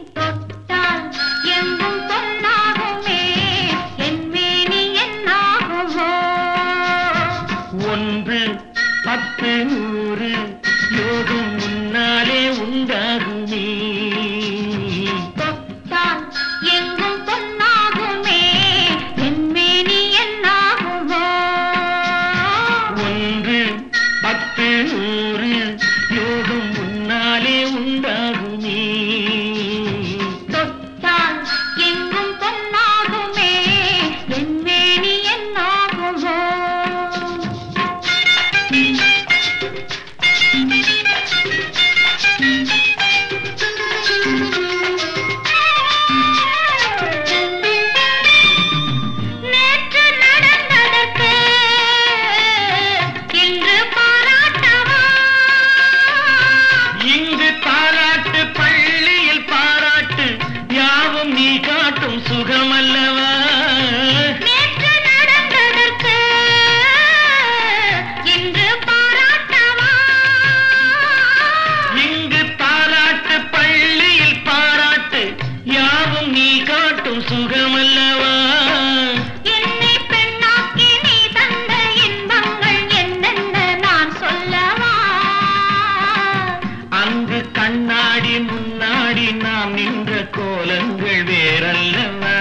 babe. அவள் வேறல்லவா?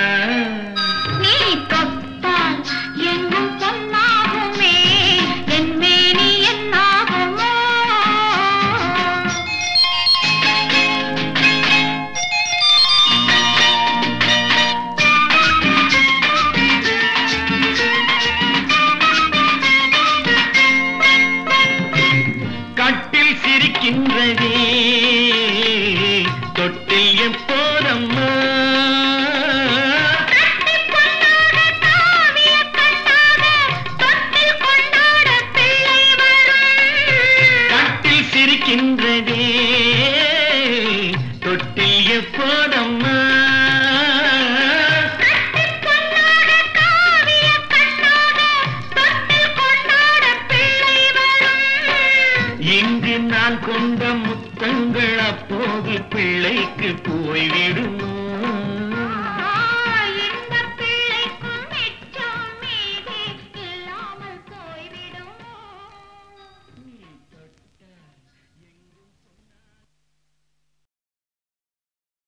நீ தொட்டால் எங்கும் பொன்னாகுமே என் சிரிக்கின்றதே தொட்டில் என் இருக்கின்றதே தொட்டில் எப்போதம்மா? இங்கு நான் கொண்ட முத்தங்கள் அப்போது பிள்ளைக்கு போய்விடுமோ?